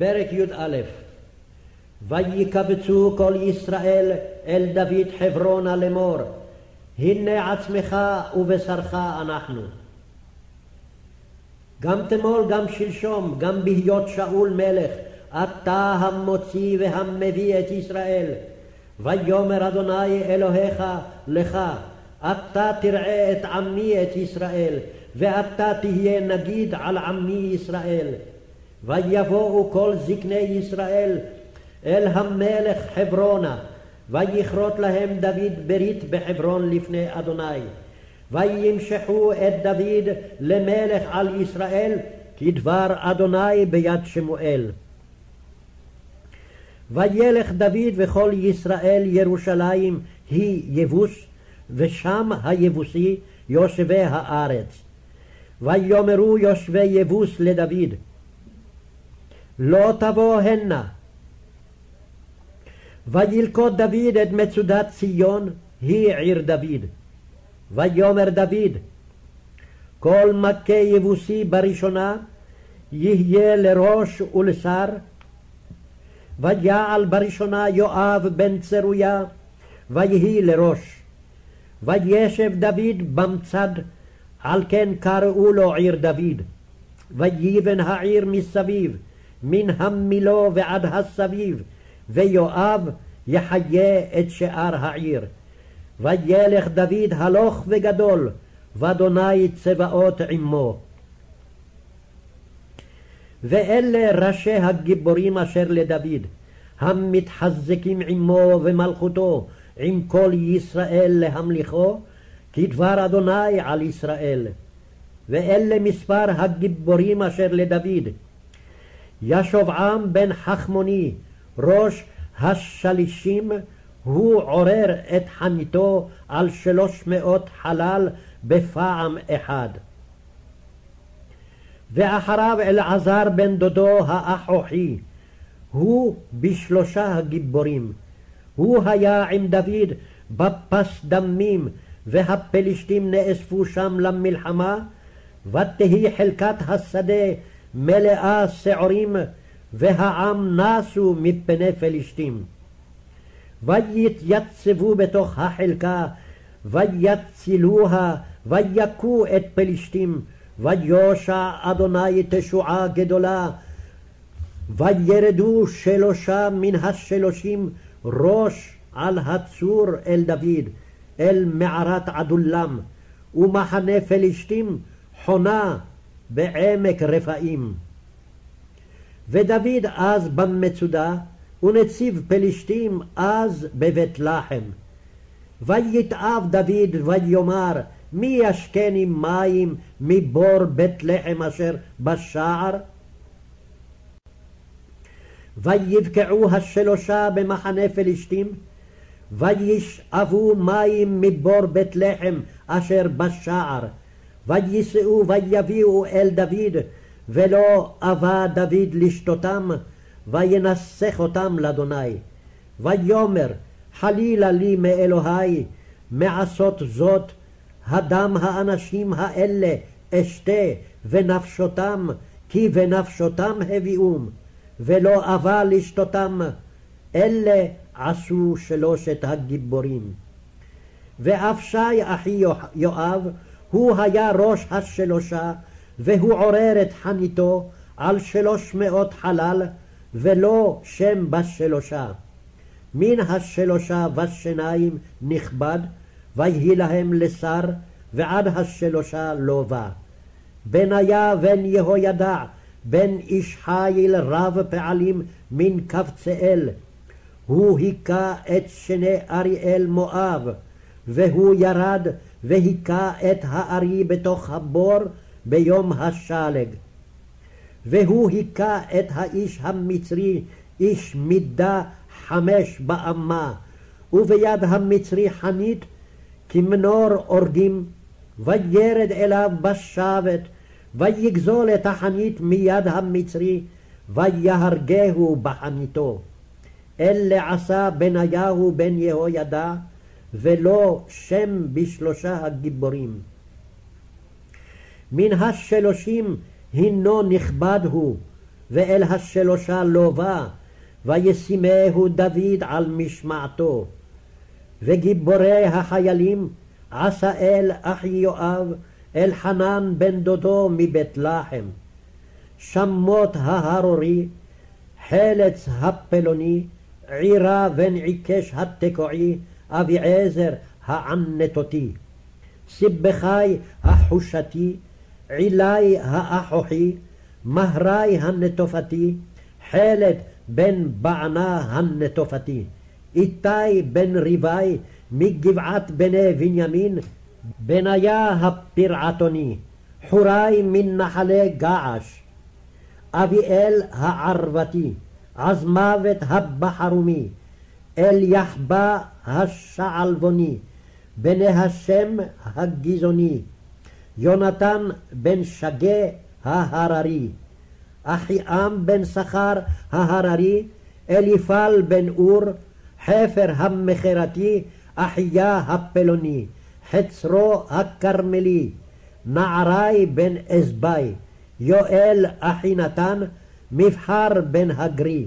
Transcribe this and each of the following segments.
פרק י"א ויקבצו כל ישראל אל דוד חברונה לאמור הנה עצמך ובשרך אנחנו. גם תמול גם שלשום גם בהיות שאול מלך אתה המוציא והמביא את ישראל ויאמר אדוני אלוהיך לך אתה תראה את עמי את ישראל ואתה תהיה נגיד על עמי ישראל ויבואו כל זקני ישראל אל המלך חברונה, ויכרות להם דוד ברית בחברון לפני אדוני. וימשכו את דוד למלך על ישראל, כדבר אדוני ביד שמואל. וילך דוד וכל ישראל ירושלים היא יבוס, ושם היבוסי יושבי הארץ. ויאמרו יושבי יבוס לדוד, לא תבוא הנה. וילכוד דוד את מצודת ציון, היא עיר דוד. ויאמר דוד, כל מכה יבוסי בראשונה יהיה לראש ולשר, ויעל בראשונה יואב בן צרויה, ויהי לראש. וישב דוד במצד, על כן קראו לו עיר דוד. ויבן העיר מסביב, מן המילו ועד הסביב, ויואב יחיה את שאר העיר. וילך דוד הלוך וגדול, ואדוני צבאות עמו. ואלה ראשי הגיבורים אשר לדוד, המתחזקים עמו ומלכותו, עם כל ישראל להמליכו, כדבר אדוני על ישראל. ואלה מספר הגיבורים אשר לדוד, ישובעם בן חכמוני, ראש השלישים, הוא עורר את חניתו על שלוש מאות חלל בפעם אחד. ואחריו אלעזר בן דודו האחוכי, הוא בשלושה הגיבורים. הוא היה עם דוד בפס דמים, והפלישתים נאספו שם למלחמה, ותהי חלקת השדה מלאה שעורים, והעם נסו מפני פלישתים. ויתייצבו בתוך החלקה, ויצילוה, ויכו את פלישתים, ויושע אדוני תשועה גדולה. וירדו שלושה מן השלושים ראש על הצור אל דוד, אל מערת עדולם, ומחנה פלישתים חונה בעמק רפאים. ודוד אז במצודה, ונציב פלישתים אז בבית לחם. ויתאב דוד ויאמר מי ישקני מים מבור בית לחם אשר בשער? ויבקעו השלושה במחנה פלישתים, וישאבו מים מבור בית לחם אשר בשער, ויישאו ויביאו אל דוד, ולא אבה דוד לשתותם, וינסח אותם לאדוני. ויאמר, חלילה לי מאלוהי, מעשות זאת, הדם האנשים האלה אשתה, ונפשותם, כי בנפשותם הביאום, ולא אבה לשתותם, אלה עשו שלושת הגיבורים. ואבשי אחי יואב, הוא היה ראש השלושה, והוא עורר את חניתו על שלוש מאות חלל, ולא שם בשלושה. מן השלושה בשניים נכבד, ויהי להם לשר, ועד השלושה לא בא. בניה בן יהוידע, בן איש חיל רב פעלים מן קבצאל. הוא היכה את שני אריאל מואב, והוא ירד והיכה את הארי בתוך הבור ביום השלג. והוא היכה את האיש המצרי, איש מידה חמש באמה, וביד המצרי חנית כמנור אורגים, וירד אליו בשבת, ויגזול את החנית מיד המצרי, ויהרגהו בחניתו. אלה עשה בניהו בן יהוידע, ולא שם בשלושה הגיבורים. מן השלושים הינו נכבד הוא, ואל השלושה לא בא, וישימהו דוד על משמעתו. וגיבורי החיילים עשה אל אחי יואב, אל חנן בן דודו מבית לחם. שמות ההרורי, חלץ הפלוני, עירה בן עיקש התקועי, אביעזר הענתותי. סיבכי החושתי, עילי האחוכי, מהרי הנטופתי, חלת בן בענה הנטופתי. איתי בן ריבי, מגבעת בני בנימין, בניה הפרעתוני, חורי מן נחלי געש, אביאל הערבתי, עזמוות הבחרומי, אל יחבא השעלבוני, בני השם הגזעוני, יונתן בן שגה ההררי, אחיעם בן שכר ההררי, אליפל בן אור, חפר המכרתי, אחיה הפלוני, חצרו הכרמלי, נערי בן אזבי, יואל אחי נתן, מבחר בן הגרי,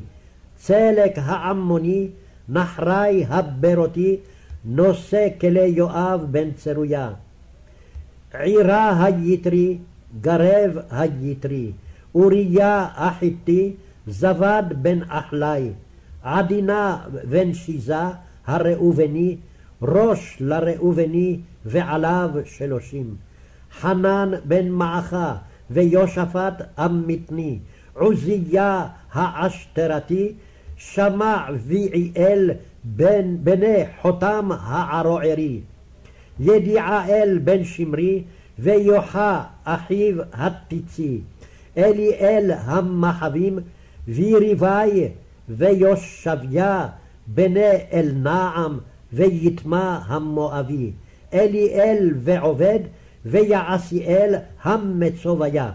צלק העמוני, נחרי הברותי, נושא כלי יואב בן צרויה. עירה היתרי, גרב היתרי, אוריה החיתי, זבד בן אחלי, עדינה בן שיזה, הראובני, ראש לראובני, ועליו שלושים. חנן בן מעכה, ויושפט המתני, עוזיה העשתרתי, שמע ויעאל בן בני חותם הערוערי. ידיעאל בן שמרי, ויוחה אחיו הטיצי. אליאל המחבים, ויריבי, ויושביה, בני אלנעם, ויתמה המואבי. אליאל ועובד, ויעשיאל המצוביה.